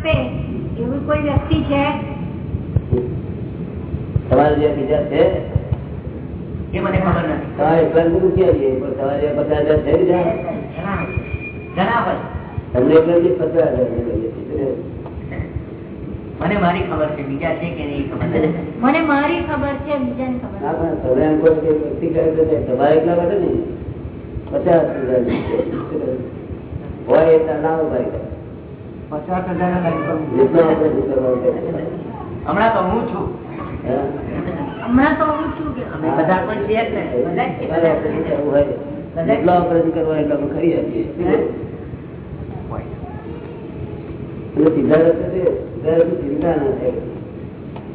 એવું કોઈ વ્યક્તિ છે? તમારે જે બીજા છે? એ મને ખબર નથી. તમારે એકલા ગુરુ ક્યાં પણ તમારે જે પચાસ હજાર છે બીજા? ઘણા ઘણા હોય તમને એકલા જે પચાસ હજાર મને મારી ખબર છે બીજા છે કે નહીં ખબર મને મારી ખબર છે બીજા ખબર ના પણ તમે એમ કહો કે વ્યક્તિ કરે તો તમારે એકલા માટે નહીં. પચાસ હજાર હોય એટલા લાવો ભાઈ. પચાસ હજાર. હમણાં તો હું છું. હમણાં તો હું કે અમે બધા પણ છીએ ને. બધા ઓપરેશન. કરવું અમે કરી આપીએ. ચિંતા ના થાય.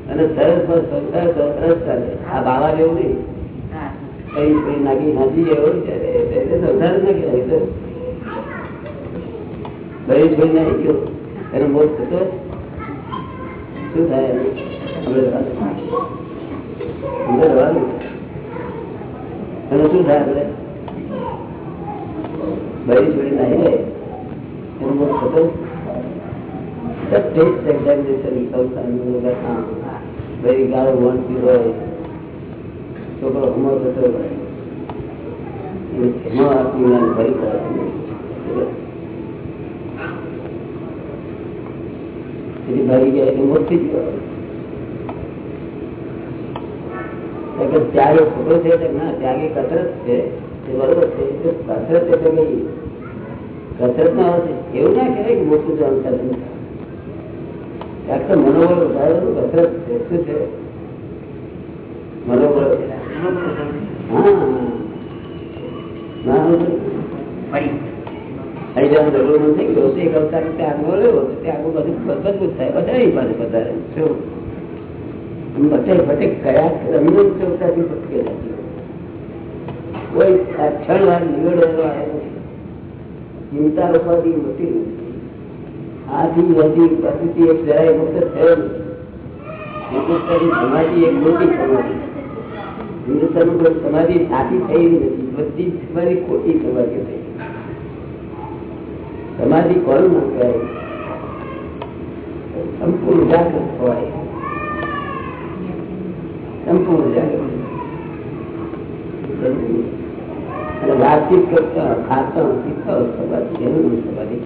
અને સરસ પર સરસ ચાલે. આ બાવા જેવું નહીં. હા. કઈ કઈ નાખી નાખી એવું એટલે સંસાર જ ના દહીં છોડી નાખી ગયો એનો મોત થતો? શું થાય આપણે રહેવાનું. એનું શું થાય આપણે? દહીં છોડી નાખી જાય એનો થતો? Just taste examination સંસ્થાનું બધા કામ. ભાઈ, ગાળો વણતી હોય, છોકરો હમો થતો હોય. એમાં વાત ફરી પડે પછી ભાગી ગયા એટલે મોત થઈ ગયો ત્યાગ ખોટો છે ના, ત્યાગ કસરત છે. તે બરોબર છે કસરત એટલે કઈ કસરત ના હોય. એવું ના કહેવાય કે મોટું જાણ કસરત ત્યાગ તો મનોબળ વધારેલું કસરત છે. શું છે? મનોબળ. હા ના ફરી જરૂર નથી ગયો એક અવતાર ત્યાગમાં લેવો તો ત્યાગમાં બધું મજબૂત થાય, વધારે પાસે વધારે. નથી કોઈ નથી. પ્રકૃતિ એક જરાય મુક્ત થયો હિન્દુસ્તાની સમાધિ એક મોટી સમાધિ. હિન્દુસ્તાનમાં કોઈ સમાધિ સાચી થઈ નથી. બધી સમાધિ ખોટી સમાધિ થઈ. સમાધિ કોણ ના સંપૂર્ણ જાગૃત હોય. સંપૂર્ણ જાગૃત. અને વાતચીત કરતા ખાતા પીતા સમાધિ એનું સમાધિ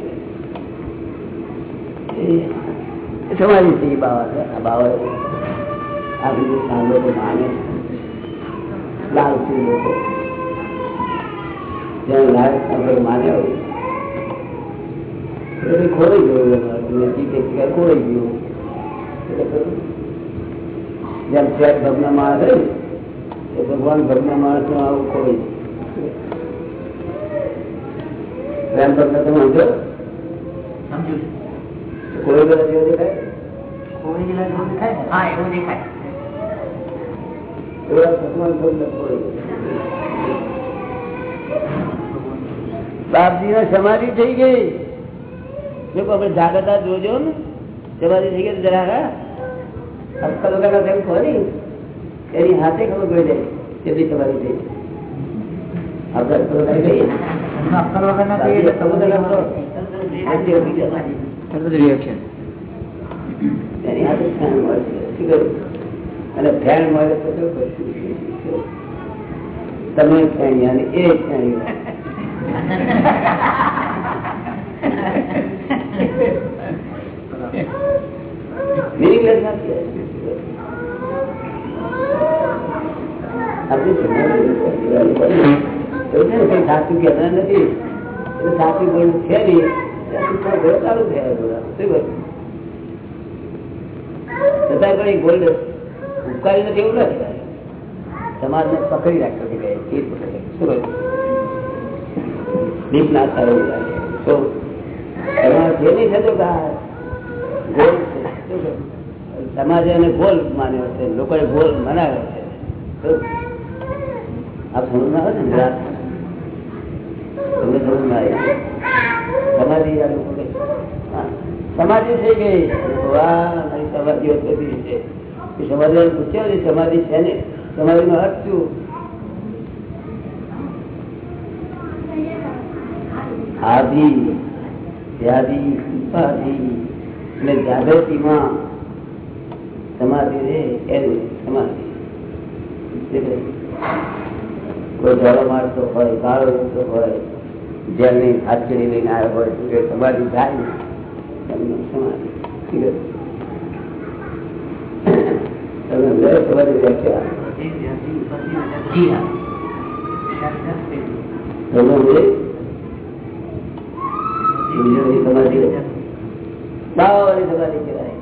સમાધિ છે એ બાબત આ બાવા આ હિન્દુસ્તાન માને. લાલચી લોકો. જ્યાં લાયક આપણે માને હોય. એટલે ખોવાઈ ગયો નજીક એક જગ્યાએ ખોવાઈ ગયો. જેમ ફ્લેટ ભગના માણસ હોય ને એ ભગવાન ભગના માણસ નો આવું ખોવાઈ પ્રેમ ભગના તમે સમજો કોઈ બધા જેવો દેખાય? ખોવાઈ ગયેલા જેવું દેખાય? ને? હા એવું દેખાય. એવા ભગવાન ભગના ખોવાઈ બાપજી ના સમાધિ થઈ ગઈ. જો આપણે જાગતા જોજો ને તમારી થઈ ગયા જરા અક્કલ વગરના તેમ ખોરી એની હાથે ખબર પડી જાય કેટલી તમારી થઈ અક્કલ વગર કહીએ સમુદ્ર. એની હાથે. શું? અને ફેન મળે તો શું કરશું? તમે ફેણી અને એ ફેણી Meaningless નથી. આપણી સમાધિ એવું છે ને કઈ સાચું કહેતા નથી એટલે સાચું બોલ છે નહીં ત્યાંથી થોડો ઘણો ચાલુ થયા બધા શું કહ્યું? છતાં પણ એક ગોલ્ડ ઉપકારી નથી એવું નથી સમાજને પકડી રાખતો કે કઈ ચીજ પકડી શું કહ્યું દીપ ના થાય એવું લાગે તો એમાં જે નહીં થતું કે આ ગોલ છે શું કહ્યું? સમાજે એને ગોલ માન્યો છે, લોકોએ ગોલ મનાવ્યો છે. આપ સમજ ના આવે ને તમને સમજ ના આવી સમાધિ આ લોકો સમાધિ થઈ ગઈ. વાહ સમાધિ બધી છે. સમાધિ છે ને, સમાધિ નો? અર્થ શું આદિ વ્યાધિ ઉપાધિ. એટલે જાગૃતિમાં સમાધિ રે એનું સમાધિ. કોઈ ધરો મારતો હોય, ગાળો ઉઠતો હોય જેલની હાથકડી લઈને આવ્યો હોય તો સમાધિ થાય ને, એમનું સમાધિ તમે દરેક સમાધિ વ્યાખ્યા તમે સમાધિ બાવાની સમાધિ કહેવાય.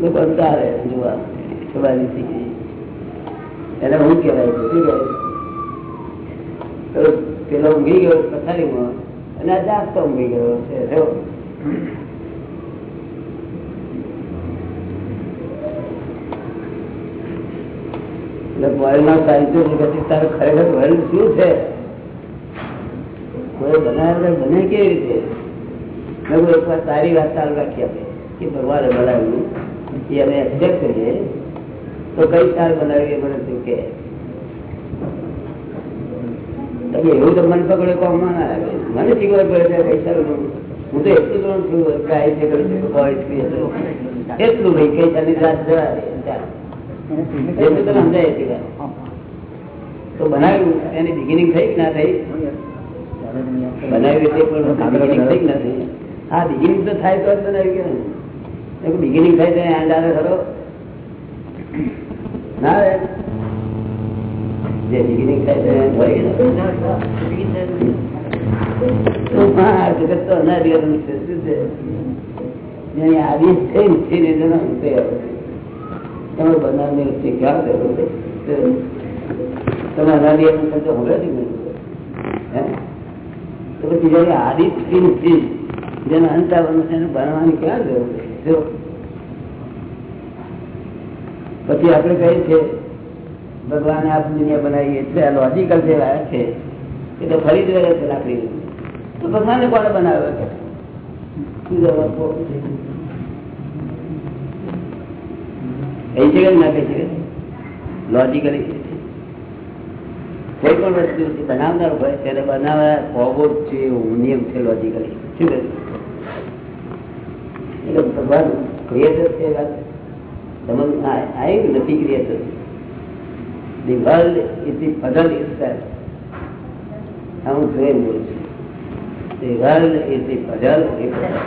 લોકો અંધારે જોવા. સમાધિ થઈ ગઈ એને હું કહેવાય તો પેલો ઊંઘી ગયો પથારીમાં અને આ જાગતો ઊંઘી ગયો છે. જગત તારું ખરેખર વર્લ્ડ શું છે? કોઈ બનાવે બને કેવી રીતે? સારી વાત ચાલુ રાખી આપે, કે ભગવાને બનાવ્યું, એ અમે એક્સેપ્ટ કરીએ. તો કઈ સાર બનાવી મને શું કે. એવું તો મન પકડે કોમ ના આવે મને શીખવા પડે કઈ સારું હું તો એટલું જાણું છું ગાય છે કરી એટલું ભાઈ કઈ ચાલી રાત જવા સમજાય તો બનાવ્યું, એની બિગિનિંગ થઈ કે ના થઈ? બનાવ્યું એટલે પણ બિગિનિંગ થઈ કે હા બિગિનિંગ તો થાય તો જ બનાવ્યું કે બિગિનિંગ થાય તો એન્ડ આવે ખરો ના રે જે બિગિનિંગ થાય તો એન્ડ હોય કે ના? તો હા જગત તો અનાદિનું છે શું છે જેની છે. તમે બનાવની વચ્ચે ક્યાં કરો તમે અનાદિ એનો શબ્દ સાંભળ્યો છે નહીં? હે? તો પછી છે આપણે કહીએ છીએ ભગવાને આ દુનિયા બનાવી એટલે લોજિકલ જે વાત છે એ તો ફરી જ રહે છે લાકડી તો ભગવાને કોને બનાવ્યો છે લોજિકલી કોઈ પણ વસ્તુ બનાવનાર હોય તેને બનાવવા હોવો જ છે એવું નિયમ છે લોજિકલી શું કહે એટલે ભગવાન ક્રિએટર છે વાત સમજ આવી નથી creator The world is the puzzle itself. હું જોઈને બોલું છું world is the puzzle itself.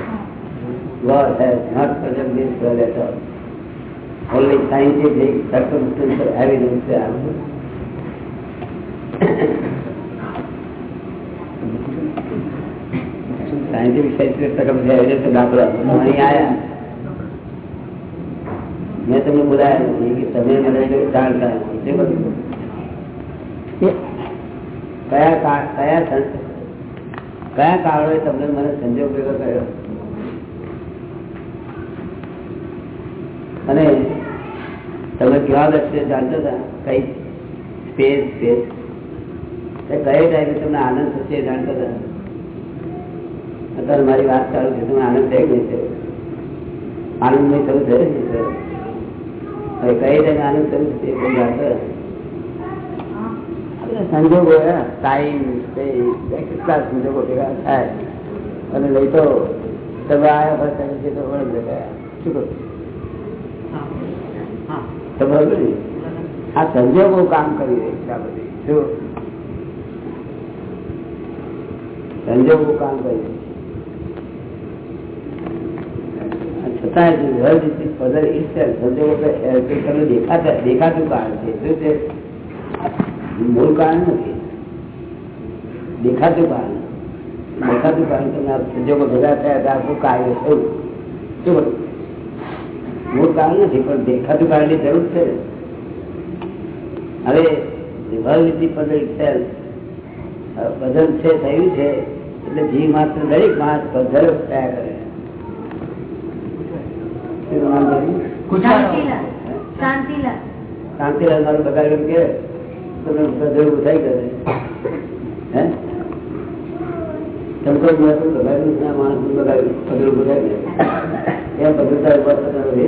God has not puzzled this world at all. Only scientific scientific circumstantial દાખલો અહીં આયા. મેં તમને બોલાયા કે તમે મને જાણતા નથી તે બધું. કયા કયા કયા કારણે તમને મને સંજોગ ભેગો કર્યો? અને તમે કેવા દર્શે જાણતા હતા? કઈ સ્પેસ સ્પેસ? કઈ ટાઈમે તમને આનંદ થશે એ જાણતા અત્યારે મારી વાત ચાલુ છે તમને આનંદ થઈ નહીં છે આનંદ નહીં થયું છે હવે કઈ ટાઈમે આનંદ થયું છે તે સંજોગો ટાઈમ કેટલા સંજોગો ભેગા થાય. અને લઈ તો તમે આવ્યા હોય ત્યારે છે તો વળી ગયા શું કરું તમે આ સંજોગો કામ કરી રહી છે આ બધી. શું સંજોગો કામ કર્યું છતાં સંજોગો તો એ તમને દેખાતા કારણ છે. શું છે મૂળ કારણ નથી. દેખાતું કારણ દેખાતું કારણ તમે સંજોગો ભેગા થયા તો આખું કાર્ય થયું? શું મૂળ કારણ નથી, પણ દેખાતું કારણની જરૂર છે. હવે વિધિ પદલ સેલ્ફ બદલ છે, થયું છે એટલે જીવ માત્ર દરેક માણસ બદલ થયા કરે. શું નામ થયું? શાંતિલાલ. શાંતિલાલ. શાંતિલાલ મારું બગાડ્યું કે તમે બદલ ઉઠાઈ કરે. હે? તમે કોઈ માણસ બગાડ્યું ના માણસ બગાડ્યું બદલ બગાડ્યું એમ બદલતા ઊભા થતા રહે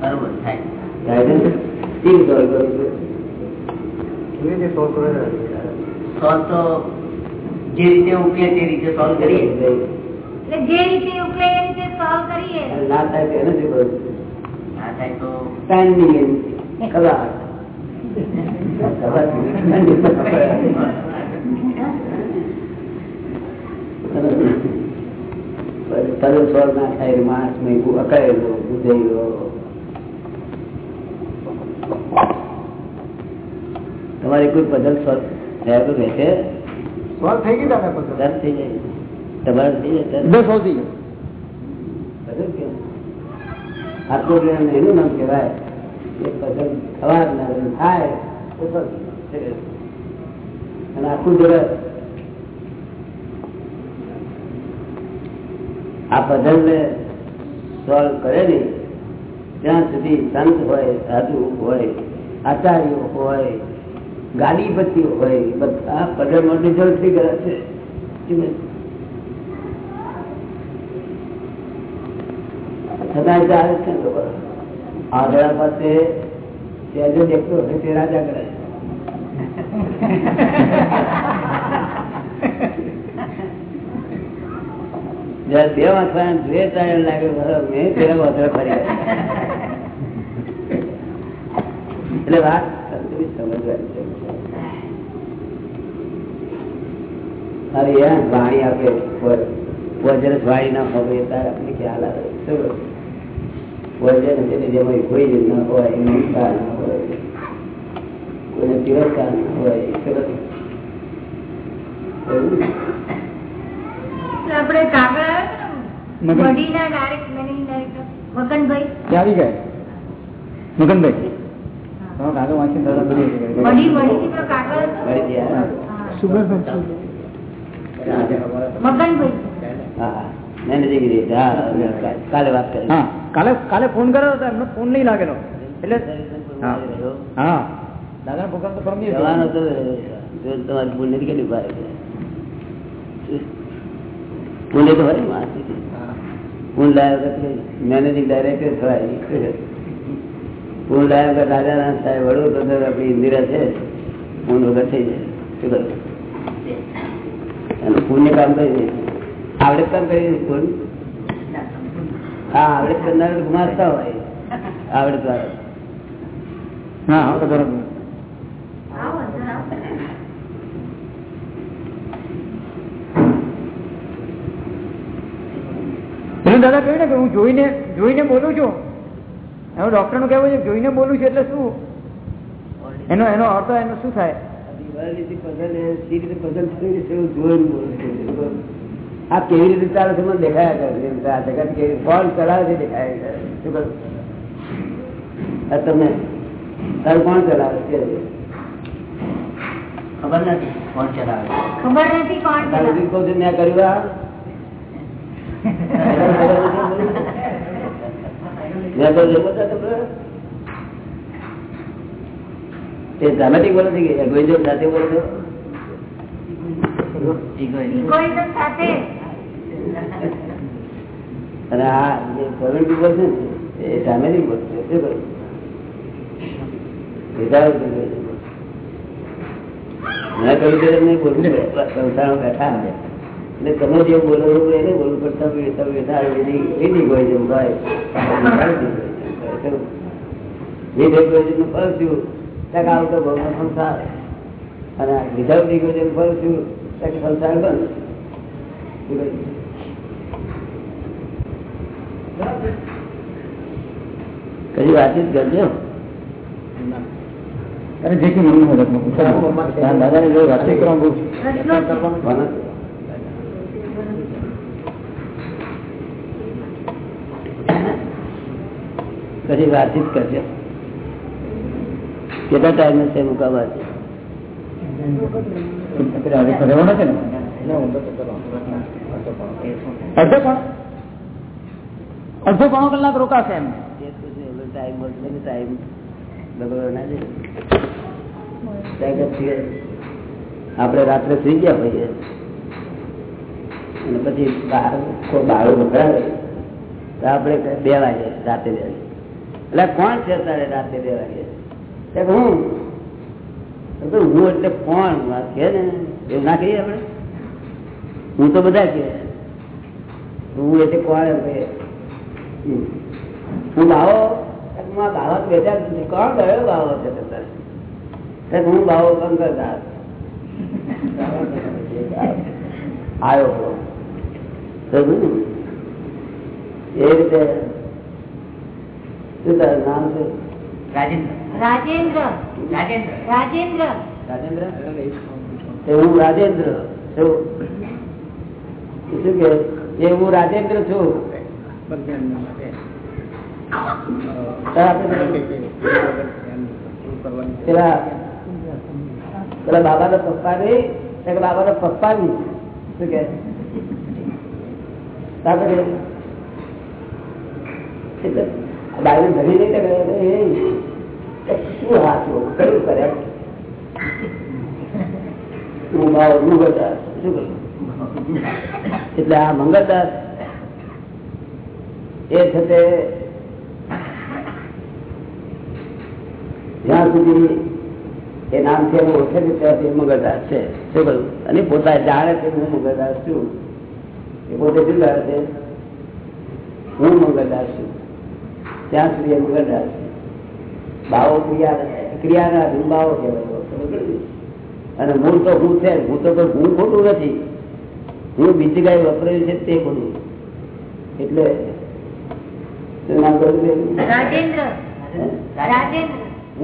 બરોબર થાય. થાય છે ને? કેવી સોલ્વ કરવું છે સોલ તો જે રીતે ઉકેલે તે રીતે સોલ્વ કરીએ. એટલે જે રીતે ઉકેલે એ રીતે સોલ્વ કરીએ. અને ના થાય તો એને શું કરું ના થાય તો સ્ટેન્ડિંગ એમ કલાક કલાક standing પર પકડાય. તરત સ્વર ના થાય માણસ મેં અકળેલો બુધેલો તમારી કોઈ પદલ સ્વર થયા તો રહેશે? સોલ્વ થઈ ગઈ દાદા પઝલ થઈ જાય તમારે થઈ જાય બસ થઈ ગયું. આત્મજ્ઞાન એનું નામ કહેવાય. કે પઝલ થવા જ ના થાય તો બસ છે. અને આખું જગત આ પઝલ ને સોલ્વ કરે ને ત્યાં સુધી સંત હોય સાધુ હોય આચાર્ય હોય ગાડીપતિઓ હોય બધા પંદર રિઝલ્ટ થઈ ગયા છે. છતાં ચાલે છે આગળ પાસે સહેજો દેખતો હોય તે રાજા કરે બે વાંચવા ત્યારે એમ લાગે મેં પેલા વધારે ફરી એટલે વાત સમજવાની છે. અરે યાર વાણી આપે. વજન વાણી ના હોય ત્યારે આપણે ખ્યાલ આવે. શું વજન એટલે જેમાં કોઈ જ ન હોય નમસ્કાર ના હોય કોઈને તિરસ્કાર ના હોય? આપણે ડાયરેક્ટર મગનભાઈ? ત્યાં ગયા? મગનભાઈ? કાગળ વાંચીને કાલે કાલે કાલે ફોન કર્યો હતો એમનો ફોન નહીં લાગેલો. એટલે હા. હા. દાદા પ્રોગ્રામ તો પરમ જવાનો તો તમારી પુણ્ય કેટલી ભારે પુણ્ય તો હોય ને પૂન લાયા મેનેજિંગ ડાયરેક્ટર થવાય પૂન લાયા વગર રાજા ના થાય વડોદરા તો આપણી ઇન્દિરા છે. પૂન વગર થઈ જાય. શું કરું? પુણ્ય કામ કરી દે. આવડે કામ કરી પૂન હા, આવડે કરનાર ગુમાસ્તા હોય. આવડત. પેલું દાદા કહ્યું ને કે હું જોઈને જોઈને બોલું છું. હવે ડોક્ટરનું કહેવું છે જોઈને બોલું છું એટલે શું? એનો એનો અર્થ, એનો શું થાય? આ કેવી રીતે ચાલે છે મને દેખાયા કરે છે. આ જગત કેવી કોણ ચલાવે છે દેખાયા કરે શું કરું? આ તમને તારું કોણ ચલાવે છે ખબર નથી કોણ ચલાવે છે. ખબર નથી કોણ તારું ચલાવે. જે કહું છું મેં કર્યું આ મેં તો જે બોલતા ડ્રામેટિક બોલે છે કે egoism સાથે બોલો છે અને આ જે પ્રવીણ પીપલ છે ને એ ડ્રામેટિક બોલે છે શું કરું? Without મેં કહ્યું તે નહીં બોલવું પડે. બેઠા એટલે તમે જે બોલો છો એને બોલવું પડતા બેઠા બેઠા એની હોય. નું ફળ શું? તો સંસાર. અને વિધાઉટ સંસાર બંધ. શું વાતચીત કરજો. અરે જે કઈ હોય પૂછો દાદાને જો વાતચીત કરવા? કદી વાતચીત કરજો. કેટલા ટાઈમ છે મુકાબા છે અડધો પોણો. કલાક રોકાશે એમ ટાઈમ મળશે ટાઈમ બગડો ના જાય આપણે રાત્રે સુઈ ગયા હોઈએ. અને પછી બહાર કોઈ બાળું વપરાવે તો આપણે બે વાગે રાતે બે વાગે એટલે કોણ છે તારે રાતે બે વાગે? હું? હું એટલે કોણ? વાત કે ને? એવું ના કહીએ આપણે? હું તો બધા કે. હું એટલે કોણ હું બાવા? તો બેઠા કોણ ગયો ભાવો છે તમારે? તો હું બાવો કંકરદાસ આવ્યો હતો. સમજ્યું ને? એ રીતે શું તારું નામ છે? રાજેન્દ્ર. રાજેન્દ્ર. રાજેન્દ્ર. રાજેન્દ્ર. રાજેન્દ્ર? રાજેન્દ્ર શું કે એ હું રાજેન્દ્ર છું. પેલા પેલા બાબા ના પપ્પા નહીં બાબા ના પપ્પા ની શું કે બાયું ધરી નહીં શું હાથું કયું કરે હું ભાવ મંગળદાસ શું કહ્યું એટલે આ મંગળદાસ એ છે તે જ્યાં સુધી એ નામથી એવું ઓળખે છે, ત્યાંથી મંગળદાસ છે. શું કહ્યું? અને પોતા જાણે છે હું મંગળદાસ છું. એ પોતે શું છે? હું મંગળદાસ છું. ત્યાં સુધી એ મંગળદાસ છે. ભાવો ક્રિયા ક્રિયાના બિંબાઓ કહેવાય. અને મૂળ તો હું છે. હું તો હું ખોટું નથી. હું બીજી કઈ વપરાયું છે તે ખોટું. એટલે હું?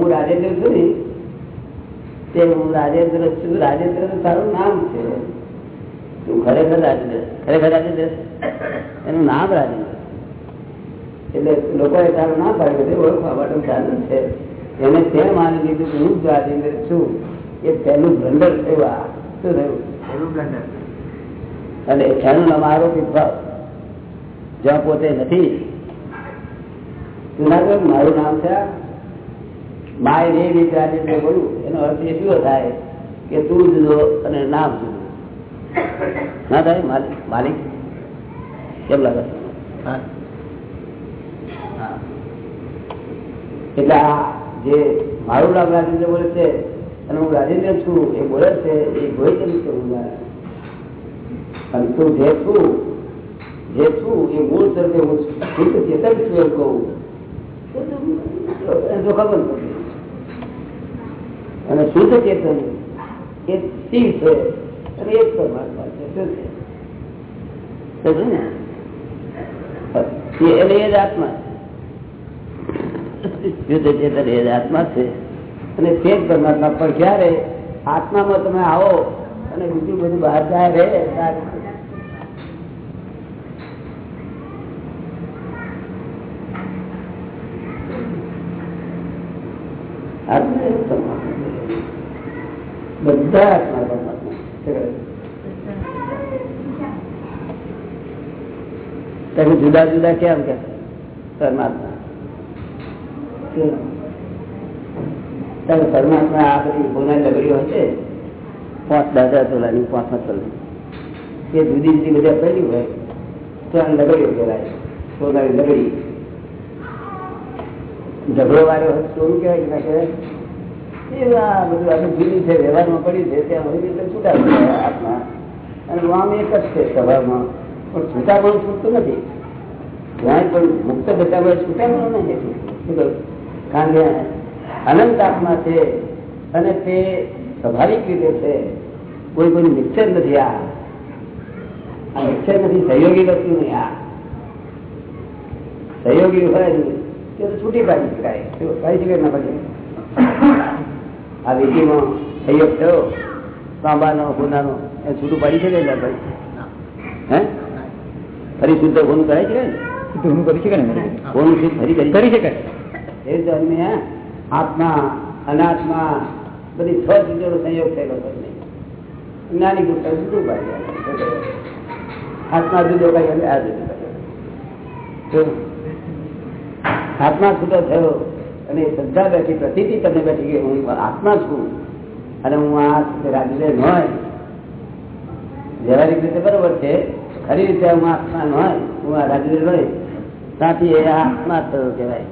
રાજેન્દ્ર. છું ને. તે હું રાજેન્દ્ર છું. રાજેન્દ્ર તારું નામ છે. તું ખરેખર રાજેન્દ્ર. ખરેખર રાજેન્દ્ર? એનું નામ રાજેન્દ્ર એટલે લોકોએ તારું ના પાડ્યું છે ઓળખવા માટે ચાલુ છે. એને તે માની લીધું કે હું જ છું. એ પહેલું બ્લન્ડર થયું આ શું થયું પહેલું બ્લન્ડર અને એનું નામ આરોપિત ભાવ. જ્યાં પોતે નથી. તું મારું નામ છે? માય રે રીત રાજેન્દ્ર બોલું. એનો અર્થ એ શું થાય કે તું જુદો અને નામ જુદો ના થાય માલિક માલિક. કેમ લાગે? હા. એટલે આ જે મારું નામ રાજેન્દ્ર બોલે છે અને હું રાજેન્દ્ર છું, એ બોલે છે, એ ભોય કેમ છે. હું અને તું જે છું જે છું, એ મૂળ તરફે હું શુદ્ધ ચેતન છું એમ કહું. તો તું ખબર નથી. અને શુદ્ધ ચેતન? એ શિવ છે. અને એ જ પરમાત્મા છે. શું છે? ને? એને એ જ આત્મા છે. શુદ્ધ ચેતન એ આત્મા છે. અને તે જ પરમાત્મા. પણ ક્યારે? આત્મામાં તમે આવો અને બીજું બધું બહાર જાય રે. બધા આત્મા પરમાત્મા તમે જુદા જુદા કેમ કે પરમાત્મા? પરમાત્મા આ બધી ગુના લગડીઓ હશે પાંચ દાદા તોલાની પાંચ તોલાની એ જુદી જુદી બધી હોય. તો આ લગડીઓ કહેવાય. સોનાની લગડી. ઝઘડો વાળો સોનું કહેવાય કે ના કહેવાય? એ આ બધું આટલું જુદી છે વ્યવહારમાં પડ્યું છે ત્યાં હોય રીતે છૂટા પડે આત્મા. અને હું એક જ છે સ્વભાવમાં. પણ છૂટાપણું છૂટતું નથી. જ્યાં પણ મુક્ત દશામાં છૂટાપણું નથી શું કહ્યું? કારણ કે અનંત આત્મા છે અને તે સ્વાભાવિક રીતે છે. કોઈ કોઈ મિક્સર નથી આ. આ મિક્સર નથી સહયોગી વસ્તુ નહીં આ. સહયોગી હોય તે છૂટી પાડી શકાય. પાડી શકાય ના પડે આ વિધિમાં સહયોગ થયો. તાંબાનો ગુનાનો એ છૂટું પાડી શકાય ના ભાઈ? હે? ફરી શુદ્ધ ગુનું કરાય છે ને? કરી શકાય ફરી કરી શકાય. એ રીતે અમે આત્મા, અનાત્મા, બધી છ ચીજોનો સંયોગ થયેલો છે જ્ઞાની ગુપ્તા જુદું પાડી આત્મા જુદો પાડી આ જુદું પાડી આત્મા છૂટો થયો અને શ્રદ્ધા બેઠી પ્રતિથી તમને બેઠી કે હું આત્મા છું અને હું આ રાજ્ય ન હોય. વ્યવહારિક રીતે બરોબર છે, ખરી રીતે હું આત્મા ન હોય, હું આ રાજ્ય હોય ત્યાંથી એ આત્મા થયો કહેવાય?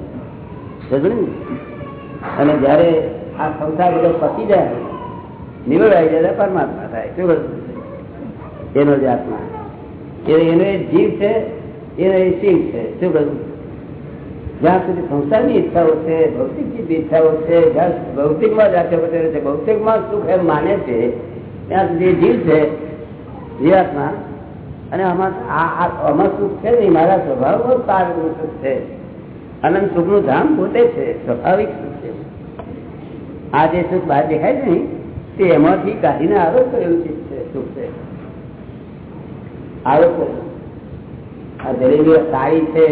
અને જયારે આ સંસાર બધો પતી જાય નિવડ આવી જાય પરમાત્મા થાય. શું? એનો જ આત્મા. એનો એ જીવ છે, એનો એ શિવ છે. શું કહ્યું? જ્યાં સુધી સંસારની ઈચ્છાઓ છે ભૌતિક ચીજની ઈચ્છાઓ છે, જ્યાં ભૌતિકમાં જ આખે છે, ભૌતિકમાં સુખ એમ માને છે, ત્યાં સુધી જીવ છે જીવાત્મા અને આમાં આમાં સુખ છે નહીં, મારા સ્વભાવમાં સારું સુખ છે. અનંત સુખનું ધામ પોતે છે, સ્વાભાવિક સુખ છે. આ જે સુખ બહાર દેખાય છે ને, તે એમાંથી કાઢીને આરોપ કરેલું છે, સુખ છે. આરોપ આ જલેબી સારી છે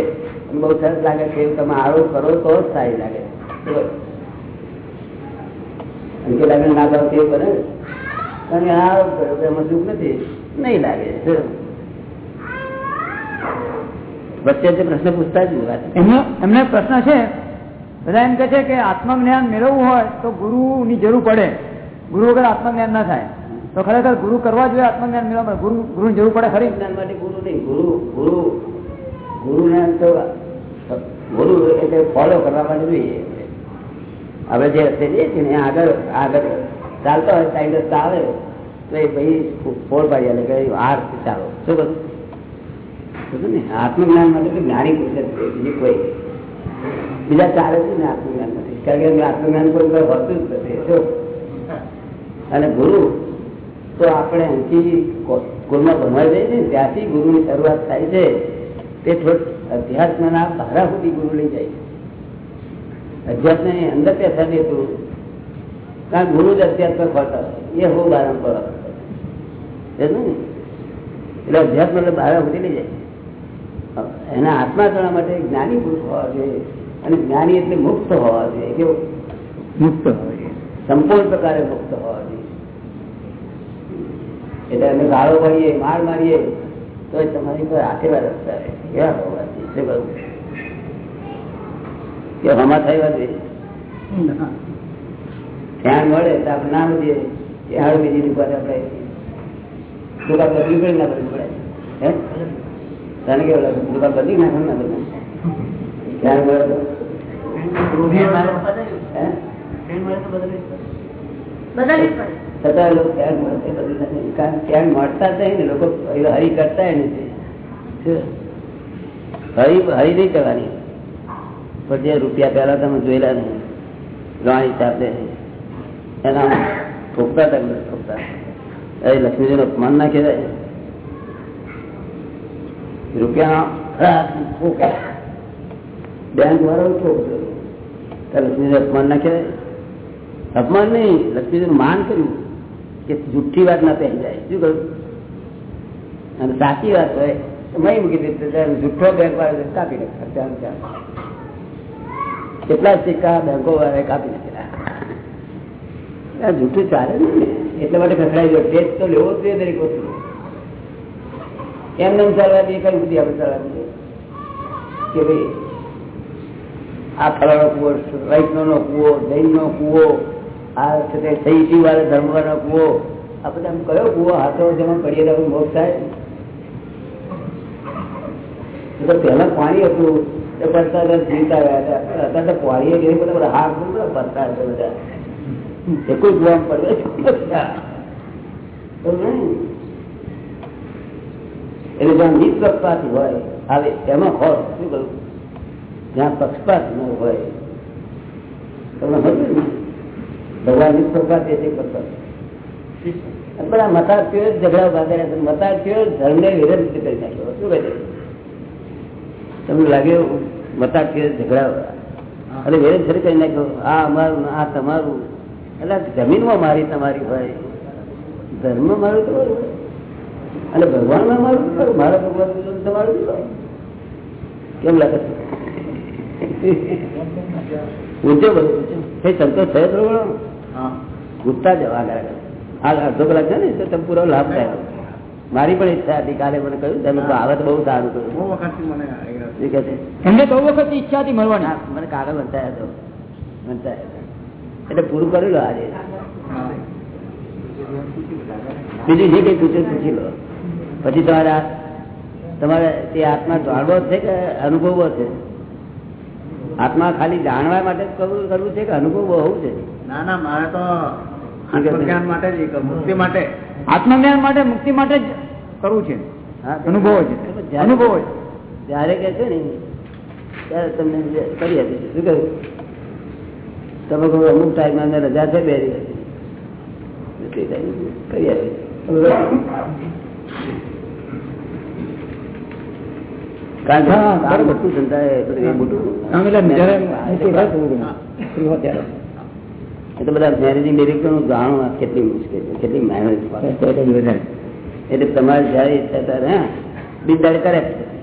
બહુ સરસ લાગે છે તમે આરોપ કરો તો જ સારી લાગે અંકે લાગે ના ભાવ તે બને કારણ કે આરોપ કર્યો એમાં સુખ નથી, નહીં લાગે. વચ્ચે જે પ્રશ્ન પૂછતા જ એમનો એમને પ્રશ્ન છે બધા એમ કે છે કે આત્મજ્ઞાન મેળવવું હોય તો ગુરુની જરૂર પડે. ગુરુ વગર આત્મજ્ઞાન ના થાય. તો ખરેખર ગુરુ કરવા જોઈએ આત્મજ્ઞાન મેળવવા ગુરુ ગુરુ ગુરુની જરૂર પડે ખરી? જ્ઞાન માટે ગુરુ નહીં. ગુરુ ગુરુ ગુરુને તો ગુરુ એટલે ફોલો કરવા માટે જોઈએ. હવે જે રસ્તે જઈએ છીએ ને. આગળ આગળ ચાલતો હોય સાઈડ રસ્તા આવે તો એ ભાઈ ફોડ પાડી આલે કે આ ચાલો. શું બધું આત્મજ્ઞાન માટે જ્ઞાની પુરુષ બીજી કોઈ બીજા ચાલે છે ને આત્મજ્ઞાન માટે. કારણ કે આત્મજ્ઞાન કોઈ કોઈ હોતું જ અને ગુરુ, તો આપણે અહીંથી સ્કૂલમાં ભણવા જઈએ ને, ત્યાંથી ગુરુની શરૂઆત થાય છે. તે થોડું અધ્યાત્મના ભારા સુધી ગુરુ લઈ જાય એ અંદર પેસા દેતું કારણ ગુરુ જ અધ્યાત્મ ખોટા એ હું બારમ પર એટલે અધ્યાત્મ બહારા સુધી લઈ જાય. એના આત્મા કરવા માટે જ્ઞાની પુરુષ હોવા જોઈએ અને જ્ઞાની એટલે મુક્ત હોવા જોઈએ કેવું? મુક્ત સંપૂર્ણ પ્રકારે મુક્ત હોવા જોઈએ. એટલે અમે ગાળો પડીએ માર મારીએ તો તમારી પર આશીર્વાદ રસ્તા રહે હોવા જોઈએ? કે હમા થઈ જોઈએ ધ્યાન મળે તો આપણે ના બધીએ કે હાડ બીજી દુકાને આપણે દુકાન બદલી પડે ના બદલી પડે હે? તને કેવું લાગે દુકાન બદલી નાખે ના બદલે ધ્યાન મળે તો હે બદલવી પડે છતાં લોકો ધ્યાન મળે બદલી નાખે કારણ કે ધ્યાન મળતા જ નહીં ને લોકો હરી કરતા નથી શું? હરી હરી નહીં કરવાની પણ જે રૂપિયા પહેલા તમે જોયેલા નહીં ગણી ચાપે એના ઠોકતા હતા કે ઠોકતા એ લક્ષ્મીજીનું અપમાન ના કહેવાય રૂપિયા ઠોકે બેંક વાળો ઠોકતો તો લક્ષ્મીજી અપમાન ના કહેવાય અપમાન નહીં લક્ષ્મીજીનું માન કર્યું કે જુઠ્ઠી વાત ના પહેરી જાય શું કહ્યું અને સાચી વાત હોય તો મહી મૂકી દીધી જુઠ્ઠો બેંક વાળો કાપી નાખ્યા ત્યાં ત્યાં કેટલા સિક્કા બેંકો વાળા કાપી નાખેલા આ જૂઠું ચાલે ને એટલા માટે ખસડાઈ ગયો ટેસ્ટ તો લેવો જ જોઈએ દરેક વસ્તુ એમ ચાલવા દે, કઈ બધી આપણે ચાલવા દે? કે ભાઈ, આ ફલાણો કુવો વૈષ્ણવ નો કુવો જૈન કુવો, આ તે સૈતી વાળા ધર્મ વાળો કુવો. આ બધા કયો કુવો? હાથો જેમાં પડીએ તો મોક્ષ થાય. તો પહેલા પાણી હતું. એ પડતા હતા જીવતા ગયા હતા. અત્યારે તો પાણી ગઈ બધા બધા હાથ પડતા હતા બધા. એ કોઈ ગુવામ પડે. એટલે જ્યાં નિષ્પક્ષપાત હોય આવે એમાં હોય શું કહ્યું જ્યાં પક્ષપાત ન હોય. તમને સમજ્યું ને? ભગવાન નિષ્પક્ષપાત એ છે પક્ષપાત બધા જ ઝઘડા ઊભા કર્યા મતાર્થીઓ ધર્મને વિરોધ કરી નાખ્યો શું કહે તમને લાગે મતાર્થીઓ ઝઘડા અને વિરોધ ફરી કરી નાખ્યો આ અમારું આ તમારું. એટલે જમીનમાં મારી તમારી હોય. ધર્મ મારું તમારું હોય ભગવાન ભગવાનમાં મારું કરું મારા ભગવાન તમારું. કેમ? લાગે ઊંચો બધું ઊંચો. સંતોષ થયો થોડો ઘણો? જવા આગળ. આ અડધો કલાક છે ને તો તમે પૂરો લાભ થાય. મારી પણ ઈચ્છા હતી કાલે મને કહ્યું તમે તો આવે તો બહુ સારું કહ્યું એમને બહુ વખત ઈચ્છા હતી મળવાની. મને કાગળ વંચાયા હતો વંચાયા. હતો. એટલે પૂરું કર્યું લો આજે બીજું જે કઈ પૂછ્યું પૂછી લો. પછી તમારે તમારે તે આત્મા જાણવો છે કે અનુભવવો છે? આત્મા ખાલી જાણવા માટે કરવું કરવું છે કે અનુભવ હોવું છે? ના ના મારે તો આત્મજ્ઞાન માટે જ મુક્તિ માટે. આત્મજ્ઞાન માટે મુક્તિ માટે જ કરવું છે? અનુભવો છે. અનુભવો જ્યારે કે છે ને ત્યારે તમને કરી આપીશું. શું કહ્યું? તમે કહો અમુક ટાઈમ રજા છે બે દિવસ તે ટાઈમે કરી આપીશું કારણ કે હા, આ બરોબર. મોટું ધંધા એ બધું એ મોટું એટલે જ્યારે મુક્તિ થાય થોડું ઘણું. પેલું હોય ત્યારે. એ તો બધા મેનેજિંગ ડિરેક્ટરનું જાણવું કેટલી મુશ્કેલ છે કેટલી મહેનત તો તો જ વધારે. એટલે તમારે જયારે ઈચ્છા ત્યારે હા બિદાડ કરે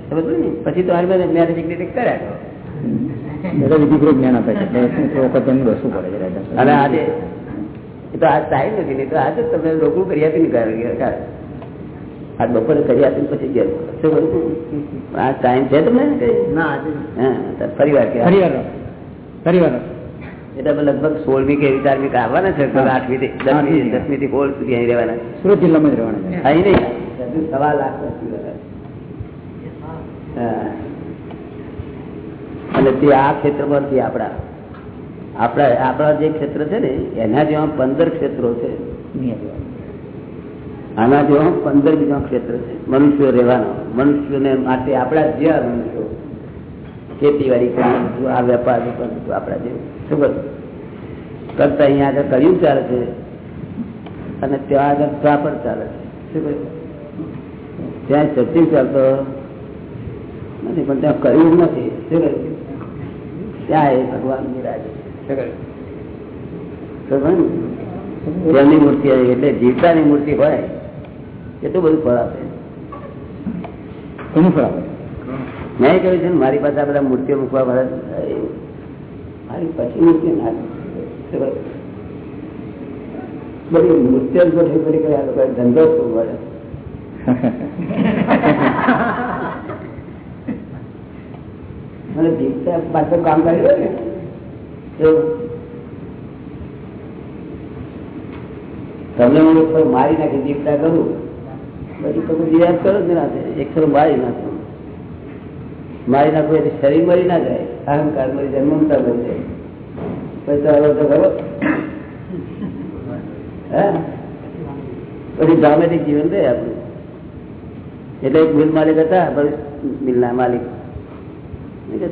સમજ ને પછી તો હાલ મેનેજિંગ ડિરેક્ટર કર્યા કરો. જ્ઞાન આપે છે વખત એમનું બેસવું પડે છે અને આજે એ તો આજ ટાઈમ નથી નહીં તો આજે તમે રોકડું કરી આપીને ગયા ગયા. આજ બપોરે કરી આપીને પછી ગયા શું કહ્યું? આ ટાઈમ છે તમને? ના આજે હા તો કે. એટલે લગભગ સોળમી કે કે આવવાના છે આઠમી થી દસમી. દસમી થી સોળ સુધી અહીં રહેવાના. સુરત જિલ્લામાં જ રહેવાના છે. અહીં નહીં. સવા લાખ. અને તે આ ક્ષેત્ર પરથી આપણા. આપણા આપણા જે ક્ષેત્ર છે ને, એના જેવા પંદર ક્ષેત્રો છે. આના જેવા પંદર બીજા ક્ષેત્ર છે. મનુષ્યો રહેવાનો. મનુષ્યોને માટે આપણા જે મનુષ્યો ખેતીવાડી કરી આ વેપાર બધું આપણા જે શું કરતા અહીંયા આગળ કર્યું ચાલે છે અને ત્યાં આગળ પણ ચાલે છે. શું ત્યાં સત્ય ચાલતો નથી, પણ ત્યાં કર્યું નથી. શું કહ્યું ત્યાં એ ભગવાન ને? તેમની મૂર્તિ આવી એટલે જીવતાની મૂર્તિ હોય એટલું બધું ફળ આપે. ઘણું ફળ આપે. મેં કહ્યું છે મારી પાસે આ બધા મૂર્તિઓ મૂકવા વાળા મારી પછી મૂર્તિ ના બધી મૂર્તિઓ ગોઠવી પડી કે આ લોકોએ ધંધો શું મળે મને જીવતા પાછળ કામ કર્યું ને તમને હું એક ફરો મારી નાખી જીવતા કરું પછી તમે જીવાત કરો જ ના એક ફરો મારી નાખો. મારી નાખો એટલે શરીર મરી ના જાય, અહંકાર મરી જાય, મમતા મરી જાય. પછી તો તો ખરો પછી ડ્રામેટિક જીવન રહે આપણું. એટલે એક મિલ માલિક હતા મિલના માલિક. કે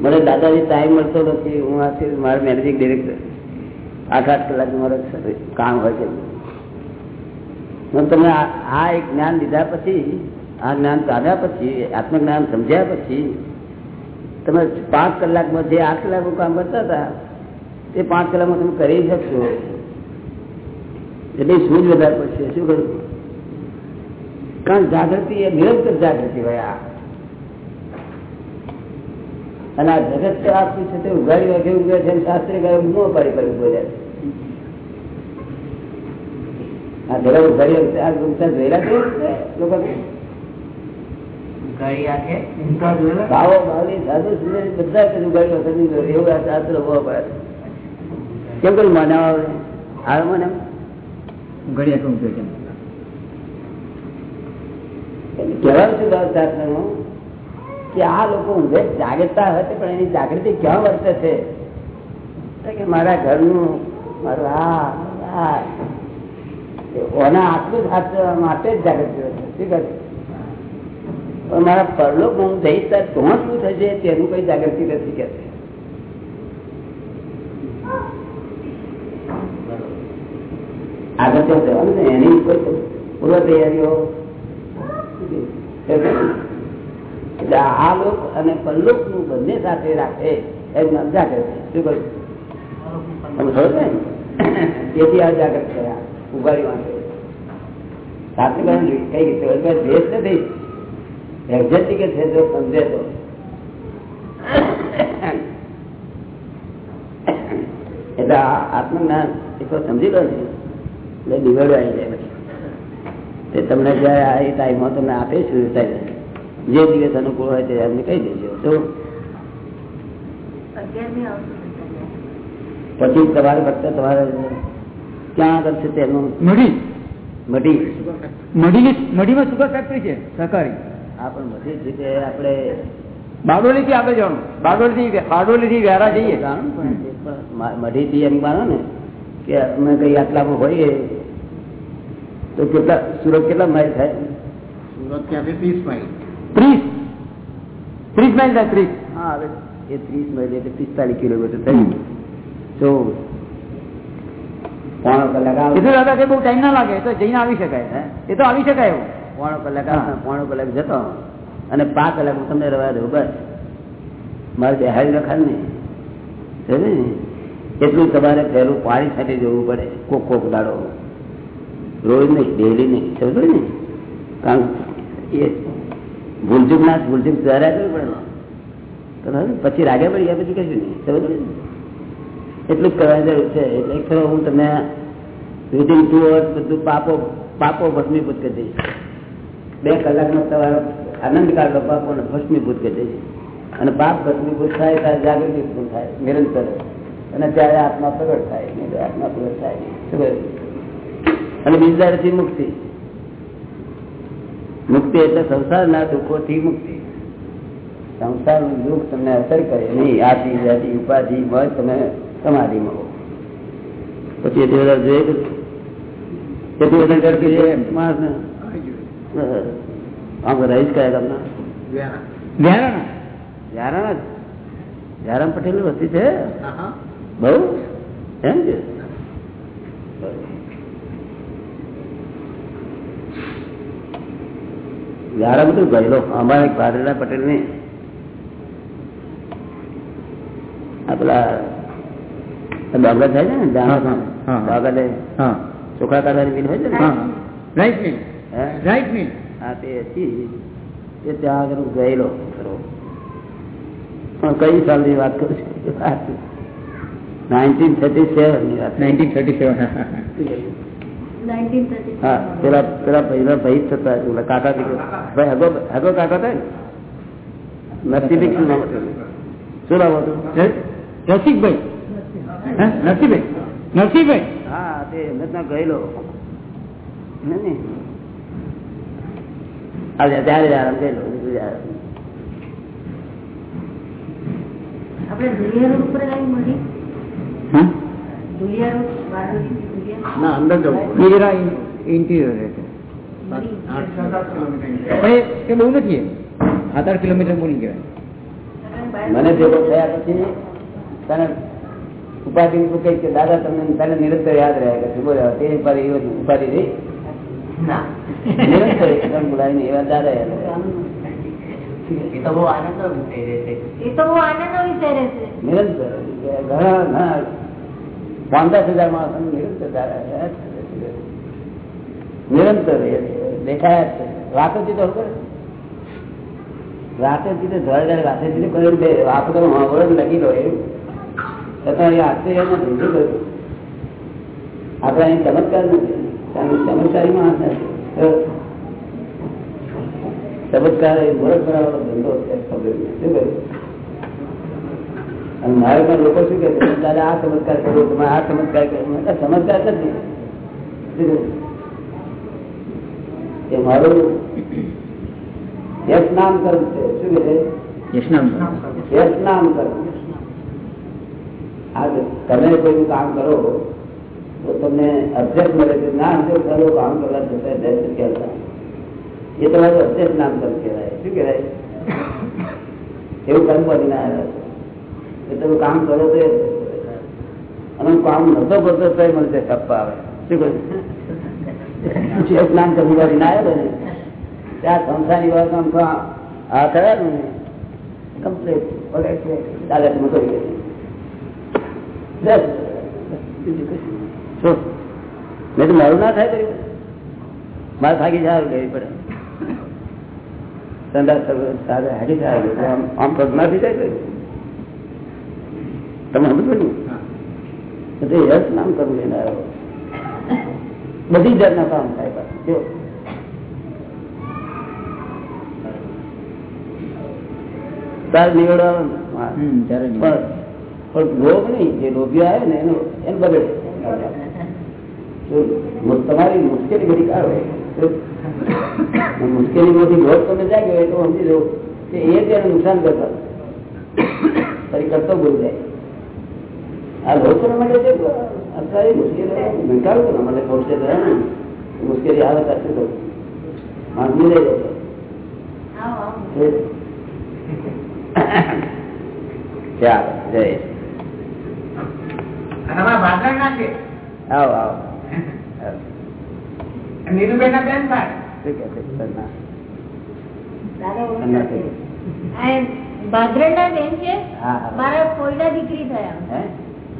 મને દાદાજી ટાઈમ મળતો નથી. હું આ મારા મેનેજિંગ ડિરેક્ટર આઠ આઠ કલાક મારે કામ હોય છે. હું તમને આ આ એક જ્ઞાન લીધા પછી, આ જ્ઞાન કાઢ્યા પછી, આત્મજ્ઞાન સમજ્યા પછી, તમે પાંચ કલાકમાં જે આઠ કલાકનું કામ કરતા હતા, તે પાંચ કલાકમાં તમે કરી શકશો. એટલે શું જ વધારે પડશે? શું કરું કારણ જાગૃતિ એ નિરંતર જાગૃતિ હોય આ. અને આ જગત તો આખું છે તે ઉઘાડી વાગે ઉગે છે શાસ્ત્રી ગાયો મોં પાડી પડી બોલે આ જરા ઉઘાડી વખતે આ ગુમતા જોયેલા છે? લોકો છે ભાવો ભાવની સાધુ સુંદર બધા ઉઘાડી વખતે ની જોયું. એવું આ શાસ્ત્ર હોવા પડે કેમ કરું મને આવે? આવે મને ઉઘાડી છે કેમ? કહેવાનું શું ભાવ શાસ્ત્રનું કે આ લોકો ઊંઘે જાગૃતતા હતી પણ એની જાગૃતિ ક્યાં વર્તે છે? કે મારા ઘરનું, મારું આ ઓના આટલું જ માટે જ જાગૃતિ શું કરે પણ મારા પરલોક હું જઈશ ત્યારે તો શું થશે? તેનું કઈ જાગૃતિ નથી કે. આગળ ત્યાં જવાનું ને એની કોઈ પૂર્વ તૈયારીઓ એટલે આ લોક અને પરલોકનું બંને સાથે રાખે એમ જાગૃત શું કહ્યું? તમે ને? તેથી આ જાગૃત થયા. ઉગાડી માટે સાથે કઈ રીતે? દેશ નથી. એક્ઝેક્ટ છે જો સમજે તો. એટલે આત્મજ્ઞાન એક સમજી લો ને. એટલે ડિવાઈડ આવી જાય પછી. તે તમને જયારે આ એ ટાઈમમાં તમને આપે છે, ત્યારે. જે દિવસ અનુકૂળ હોય તે એમને કહી દેજો. તો પછી તમારે ફક્ત તમારે ક્યાં આગળ છે તેનું મઢી. મઢી. મઢીની મઢીમાં સુગર ફેક્ટરી છે સહકારી. હા પણ મઢી છે તે આપણે બારડોલી થી આગળ જવાનું. બારડોલી થી બારડોલી થી વ્યારા જઈએ. જાણું પણ મઢીથી એમ માનો ને કે અમે કઈ આટલામાં હોઈએ તો તો કેટલા સુરત કેટલા માઇલ થાય? સુરત ક્યાંથી ત્રીસ માઇલ. ત્રીસ. ત્રીસ માઇલ થાય ત્રીસ. હા હવે એ ત્રીસ માઇલ એટલે પિસ્તાલીસ કિલોમીટર થઈ પોણો કલાક દાદા કે બહુ ટાઈમ ના લાગે તો જઈને આવી શકાય એ તો આવી શકાય એવું. પોણો કલાક પોણો કલાક જતો. અને પાંચ કલાક હું તમને રવા દઉં બસ. મારે બેહાડી રખાય નહીં ને? એટલું તમારે પહેલું પાણી સાથે જવું પડે કોક કોક દાડો. રોજ નહીં ડેલી નહીં સમજો ને? કારણ એ ભૂલચૂક ના ભૂલચૂક સુધાર્યા પછી રાગે પડી ગયા પછી કશું નહીં. સમજ એટલું કરવાની જરૂર છે. એટલે ખરો હું તમને વિધિન ટુ અવર્સ બધું પાપો પાપો ભસ્મીભૂત કરી દઈશ. બે કલાકનો તમારો આનંદ કાઢો પાપોને ભસ્મીભૂત કરી દઈશ. અને પાપ ભસ્મીભૂત થાય, ત્યારે જાગૃતિ ઉત્પન્ન થાય, નિરંતર. અને ત્યારે આત્મા પ્રગટ થાય આત્મા પ્રગટ થાય? અને બીજા મુક્તિ. મુક્તિ એટલે સંસારના દુઃખોથી મુક્તિ. સંસારનું દુઃખ તમને અસર કરે નહીં. આદિ જાતિ ઉપાધિ હોય તમે સમાધિ મળો પછી એટલી બધા જોઈએ એટલી બધા કરતી છે માણસને આમ રહીશ કયા તમને. ધ્યાન યારાના જ. પટેલ વસ્તી છે. બહુ. એમ છે યારામ બધું ગયેલો. અમારે એક પટેલ ને આપડા પેલા થાય છે ને દાણા ચોખા કાઢવાની મિલ હોય છે ને? રાઈટ મિલ રાઈટ મિલ હા તે હતી. તે ત્યાં આગળ ગયેલો. ખરો કઈ સાલની વાત કરું છું? નાઇન્ટીન થર્ટી સેવનની વાત. નાઇન્ટીન થર્ટી સેવન હા પેલા પેલા પહેલા ભાઈ થતા પેલા કાકા ભાઈ હગો હગો કાકા થાય ને? નરસિંહ શું નામ હતું? શું નામ હતું? રસિકભાઈ. હે? નરસિંહભાઈ નરસિંહભાઈ હા તે એમને ગયેલો. ને? ને આજે ત્યારે આરામ ગયેલો આપણે ધુલિયા રોડ ઉપર આવી મળી. હા? ધુલિયા રોડ ના અંદર જવું પડે. એ જરા ઇન્ટિરિયર રહે છે. મળી આઠ સાત આઠ કિલોમીટર પણ એ- એ બહુ નથી સાત આઠ કિલોમીટર બોલી કહેવાય. મને ભેગો થયા પછી તને ઉપાધિ કઈ કે દાદા તમને તને નિરંતર યાદ રહ્યા કે બોલ્યા તે ઉપાધિ ઉપાધિ રહી? નિરંતર એકદમ બોલાવીને એવા દાદા યાદ રહ્યા એ તો બહુ આનંદ વિષય રહેશે એ તો બહુ આનંદ વિષય રહેશે નિરંતર ઘણા ઘણા પચાસ હજાર માણસો નિરંતર દેખાયા છે. રાતે રાતેથી તો રાતે રાતેથી કોઈ બે વાત કરો માહોલ લખી લો એવું. છતાં એ આશ્ચર્ય નથી શું આપણે અહીં ચમત્કાર નથી. ચમત્કારી માણસ ચમત્કાર એ મૂર્ખ બનાવવાનો ધંધો છે. શું કહ્યું? અને મારે પણ લોકો શું કે દાદા આ ચમત્કાર કરો તમે આ ચમત્કાર કરો. મેં કહ્યું, ચમત્કાર નથી. એ મારું યશ નામ કર્મ છે. શું કે યશ નામ કર્મ આ તમે કોઈ કામ કરો તો તમને અભ્યસ મળે છે. ના અભ્યસ કરો કામ કરવા જતા દર્શન કહેતા. એ તમારું અભ્યસ નામ કર્મ કહેવાય. શું કહેવાય? એવું કર્મ બનીને આવ્યા છે. કે તમે કામ કરો તો એ અને હું કામ નતો કરતો તો મને તે ટપ્પા આવે શું કહ્યું? યશ નામ કર્મ કરીને આવ્યો ને. ત્યાં સંસારની વાત આમ તો આ થયા ને? કમ્પ્લીટ વગર છે. દાદા તમે કરી ગઈ બસ. બીજું કશું નહીં. શું? મેં તો મારું ના થાય કર્યું. મારે થાકી જાય લેવી પડે. સંદાસ કરવો, સાદા હાડી થાય એટલે આમ આમ પગમાંથી જાય કર્યું તમે સમજ ને યશ નામ કરવું લઈને બધી જાતના કામ થાય પાછું. જો. તાર નિવડવાનું. હમ ત્યારે નહીં. પણ પણ નહીં જે લોભીઓ આવે ને એનો એને બગડે. તમારી મુશ્કેલી ઘડી આવે મુશ્કેલી માંથી લોભ તમે જાગ્યો એટલે સમજી લો. એ ત્યારે નુકસાન કરતા. તારી કરતો ભૂલ જાય. આ લોભ કરવા માટે છે અત્યારે મુશ્કેલી ઘટાડો કરવા માટે તો મુશ્કેલી આવે શું કરું? માંગી લઈ નીરુબેન ના બેન છે? મારા કોઈના દીકરી થયા.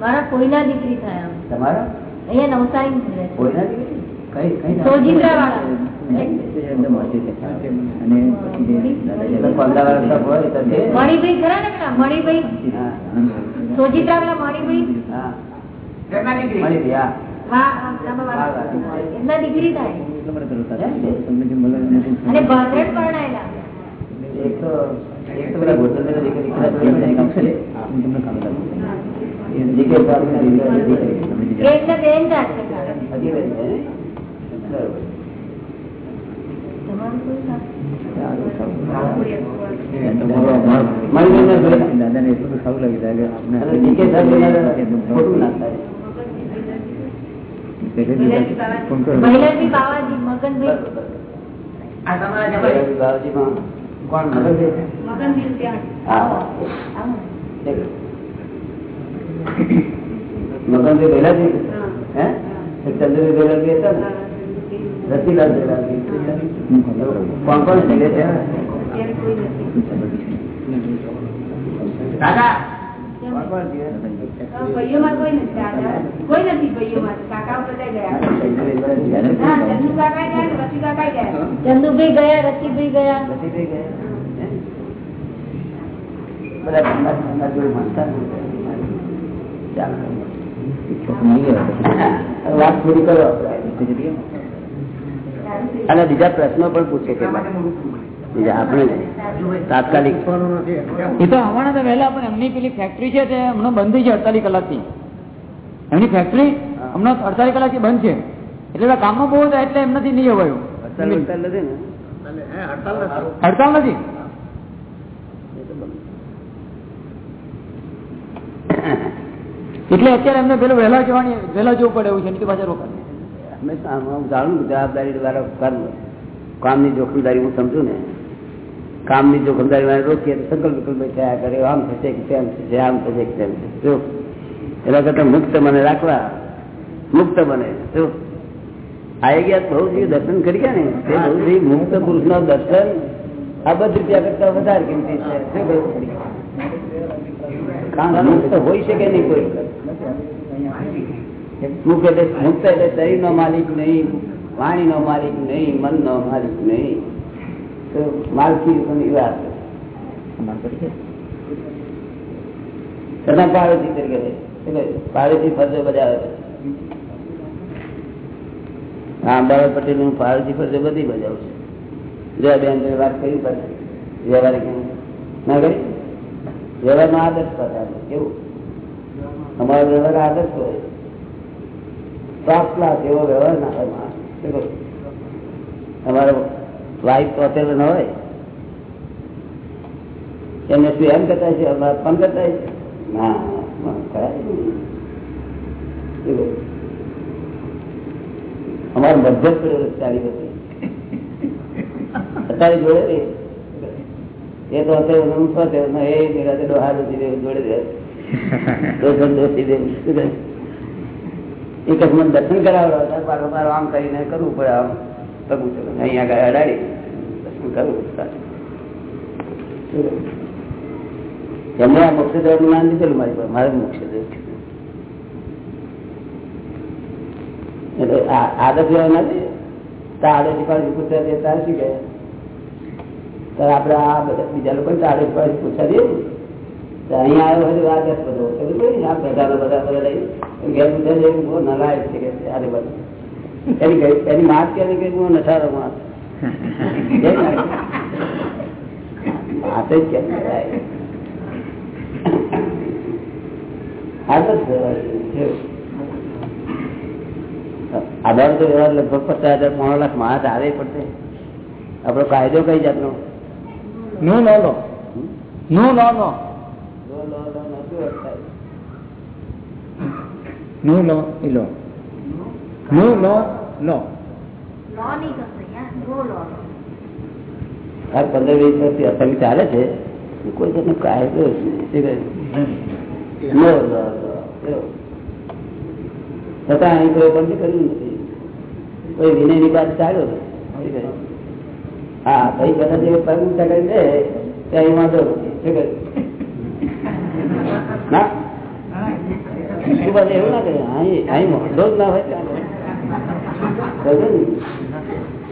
મારા કોઈના દીકરી થયા તમારા? અહીંયા નવસારી કોઈના દીકરી? કઈ કઈ દીકરી. વાળા. થાય. અને એક તો એક તો પેલા ગોઠવણના દીકરા દીકરા જોડે એક છે. દીકરી પાસેના દીકરા દીકરી. એ એમના બેન થાય છે ખરા. હજી રહી છે, હે? બરોબર. તમારું કોઈ સાથ? મળી ગઈને ભાઈ. અને દીકરી સાથે ખોટું ના થાય. ભૈલાજી બાવાજી મગનભાઈ બરોબર. આ તમારા જમાઈ બાવજીમાં કોણ મગન છે? મગનભાઈ ત્યાં હા. ચંદ્રભાઈ ભેલાજી હતા ને? રતિલાલ કોણ કોણ છે? દાદા કોઈ નથી. ચંદુભાઈ ગયા રસીભાઈ ગયા. રતિભાઈ ગયા? બધા ઠંડા ઠંડા જોડે માનતા ચાલો હવે વાત પૂરી કરો અને બીજા પ્રશ્નો પણ પૂછે કે બીજા આપણે તાત્કાલિક. એ તો હમણાં તો વહેલા પણ એમની પેલી ફેક્ટરી છે તે હમણાં બંધ છે અડતાલીસ કલાકથી. એમની ફેક્ટરી હમણાં અડતાલીસ કલાકથી બંધ છે. એટલે કામમાં બહુ હતા એટલે એમનાથી નહીં અવાયું. હડતાલ નથી. હડતાલ નથી એટલે અત્યારે એમને પેલું વહેલા જવાની, વહેલા જવું પડે એવું છે નહીં તો પાછા જાણું જવાબદારી દ્વારા કામની જોખમદારી હું સમજુ ને. કામની જોખમદારી રોકીએ તો સંકલ્પ જો મુક્ત મને રાખવા, મુક્ત બને જો. આવી ગયા દર્શન કરી ગયા ને? તે બહુજી મુક્ત પુરુષ નો દર્શન આ બધી રૂપિયા કરતા વધારે કિંમતી છે. મુક્ત હોઈ શકે નહીં કોઈ. મુક્ત એટલે મુક્ત એટલે શરીર નો માલિક નહીં વાણી નો માલિક નહીં મન નો માલિક નહીં. તો માલકી ની વાત તમે પાર્વતી તરીકે. પાર્વતી ફરજો બજાવે છે. હા અંબાલાલ પટેલનું પાર્વતી ફરજો બધી બજાવું છે. જય બેન વ્યવહાર વાત કરી પડે વ્યવહાર કેમ? ના કરી? વ્યવહાર નો આદર્શ બતાવે કેવું? અમારો વ્યવહાર આદર્શ હોય. ટોપ ક્લાસ એવો વ્યવહાર ના હોય અમારો વાઇફ તો અત્યારે ન હોય. એમને શું એમ કરતા છે અમારે પણ કરતા છે ના? અમારે મધ્યમ ચાલી હતી અત્યારે જોડે એ તો અત્યારે હું છો એ નિરાતે જોડે રહે. દર્શન કરાવડો પારો પારો આમ કરીને કરવું પડે, આમ કરવું છે અહીંયા આગળ અડાડી દર્શન કરવું. એમને આ મોક્ષદેવનું નામ દીધેલું મારી પાસે. મારે મોક્ષદેવ છે. એટલે આદત લેવા નથી આડોશી પાડોશી પૂછવા દે, તારે શું કહે? તો આપડે આ બધા બીજા લોકો આડોશી પાડોશી પૂછ્યા દે. તો અહીંયા આવ્યો હોય તો આદત બધો. આ બધાનો બધા બધા લઈ. ઘેર પૂછવા જઈને બહુ નલાયક છે કે આરે બધું એની ગઈ- એની માત કે કે બહુ નઠારો માત. માત જ કેમ કરાય આદત વ્યવહાર આધાર તો વ્યવહાર લગભગ પચાસ હજાર પોણો લાખ માણસ આવે પડશે. આપણો કાયદો કઈ જાતનો? નો નો લો નો લો લો લો, લો, લો, નો શું અર્થ થાય? નો લો એ લો નો લો લો લો નહીં કરતો યાર નો લો આ પંદર વીસ વર્ષથી અસંગ ચાલે છે કોઈ તમને કાયદો. નો. છતાં અહીં કોઈ બંધ કર્યું નથી કોઈ વિનયની વાત ચાલ્યો હા ભાઈ બધા જે ઊંચા કરી દે ત્યાં એ વાંધો નથી? ના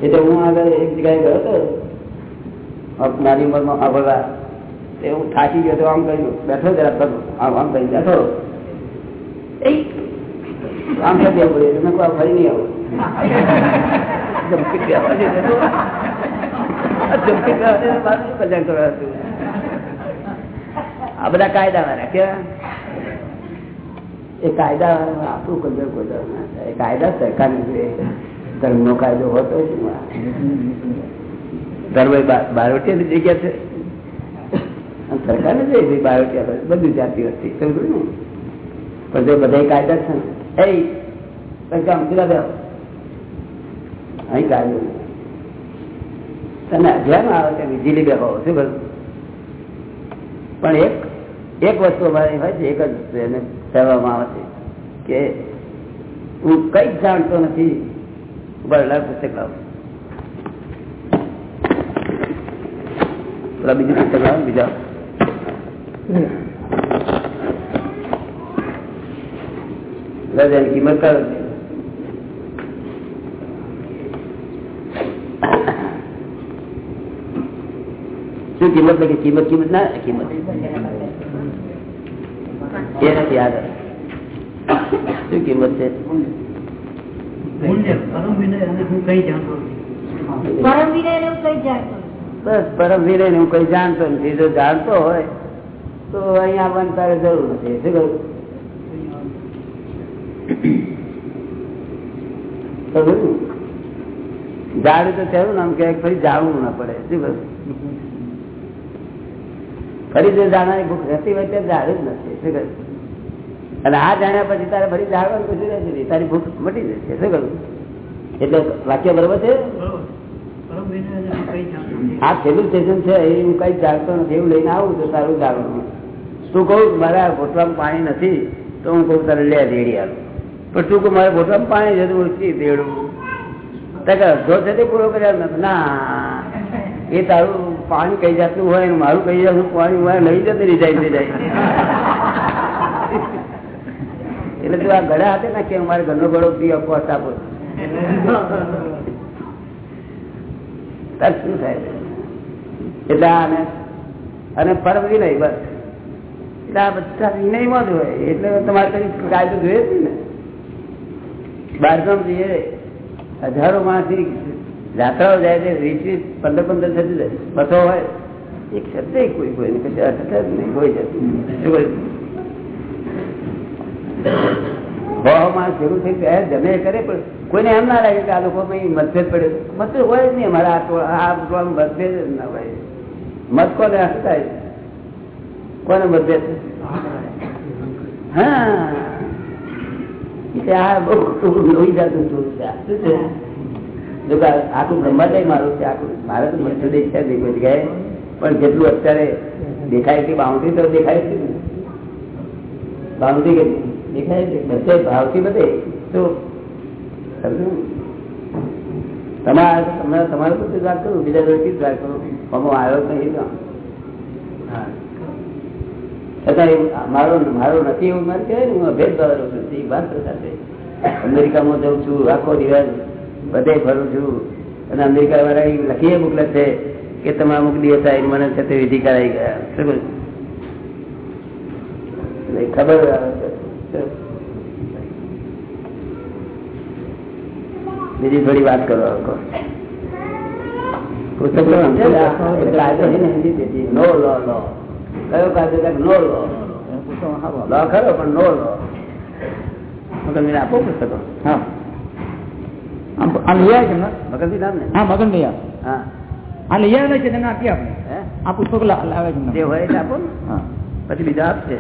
એટલે હું આગળ એક જગ્યાએ ગયો હતો નાની ઉંમરમાં આ બોલા તે હું થાકી ગયો આમ કર્યું બેઠો આમ આમ બેઠો. આમ કરી આવું ફરી નહીં આવું. આ બધા કાયદા વાળા કેવા? એ કાયદા આપણું કલ્યાણ કોઈ દાડો ના થાય. એ કાયદા સરકાર ધર્મ નો કાયદો હોતો ધર્મ બારોટિયા જગ્યા છે? સરકારને જઈ પર. બધી જાતિ હતી સમજો ને? પણ જો બધા કાયદા છે ને. એ કામ જુદા બે અહીં કાયદો. તને અધ્યાન આવે ત્યાં વિજીલી બે હોવ? શું બધું પણ એક એક વસ્તુ અમારી હોય છે, એક જ એને કહેવામાં આવે છે કે હું કઈ જાણતો નથી બરલા પુસ્તક લાવું. પેલા બીજું પુસ્તક લાવો બીજા. કિંમત કરો શું કિંમત લખી? કિંમત કિંમત ના, કિંમત. એ નથી આગળ. શું કિંમત છે? મૂલ્ય પરમ વિનય અને હું કઈ જાણતો નથી. પરમ વિનય ને હું કઈ જાણતો નથી. બસ પરમ વિનય હું કઈ જાણતો નથી. જો જાણતો હોય તો અહીંયા આવવાની તારે જરૂર નથી. શું કહ્યું? જાણ્યું તો નામ કે ફરી જાણવું ના પડે. શું કહ્યું? ફરી જે જાણવાની ભૂખ રહેતી હોય તે જાણ્યું જ નથી. શું કહ્યું? અને આ જાણ્યા પછી તારે ફરી જાણવાનું કશું રહેતું નહીં તારી ભૂખ મટી જશે. શું કહ્યું? એટલે વાક્ય બરોબર છે. આ છેલ્લું સ્ટેશન છે, એ હું કઈ જાણતો નથી. એવું લઈને આવું તો તારું જાણવાનું. તું કહું મારા બોટલામાં પાણી નથી, તો હું કહું તારે લે રેડી આવું પણ તું કહું, મારા બોટલામાં પાણી છે, તો હું શી દેડું તો કે અડધો છે તે પૂરો કર્યા. નથી ના, એ તારું પાણી કઈ જાતનું હોય મારું કઈ જાતનું પાણી હોય નહીં જતું રિઝાઈન થઈ જાય. એટલે તું આ ગળા હાથે ના કે મારે ઘરનો ગળો પી, અપવાસ આપો. શું થાય? એટલે આને અને અને નહીં, બસ. એટલે આ બધા વિનયમાં જ હોય. એટલે તમારે કઈ કાયદો જોઈએ ને. બારગામ જઈએ, હજારો માણસની યાત્રાઓ જાય છે, વીસ વીસ, પંદર પંદર જાય બસો હોય. એક શબ્દ કોઈ કોઈ ને કશું અર્થ જ નહીં, હોય જતું. શું કહ્યું? બહુ માણસ ભેગું થઈ ગયા, જમે કરે, પણ કોઈને એમ ના લાગે કે આ લોકો મતભેદ પડે. મતભેદ હોય જ નહીં, અમારા આ ટોળા- ટોળામાં મતભેદ જ ના હોય. મત કોને હસતા કોને મતભેદ હા. આ બહુ લોહી જાતું છે. શું છે? આખું બ્રહ્માંડ મારું છે, આખું મારે તો મનુષ્ય દેશ છે જગ્યાએ. પણ જેટલું અત્યારે દેખાય કે બાઉન્ડ્રી તો દેખાય છે. બાઉન્ડ્રી દેખાય છે, બધે ભાવથી બધે. તો? તમારે તમારે તમારે બધું વાત કરું? બીજા જોડેથી જ વાત કરું. અમો આવ્યો નહીં તો. છતાં મારો મારો નથી એવું. મારે કહેવાય ને, હું અભેદ ભાવ નથી. વાત સાથે. અમેરિકામાં જઉં છું, આખો દિવસ. બધે ફરું છું. અને અમેરિકા વાળા એ લખીએ મોકલે છે કે તમે અમુક દિવસ આવી મને છે તે વિધિ કરાવી ગયા? ખબર? બીજી થોડી વાત કરો. પુસ્તક ને. લો લો કયો કાયદો? નો લો. લો ખરો પણ નો લો. હું તમને આપો પુસ્તકો? હા. આ લઈ આવ્યા છે એમને? નામ ને? હા મગન લઈ આવ્યા હા. આ લઈ આવ્યા છે તેને આપી આપણે આ પુસ્તકો લાવે છે જે હોય આપો પછી બીજા આપશે.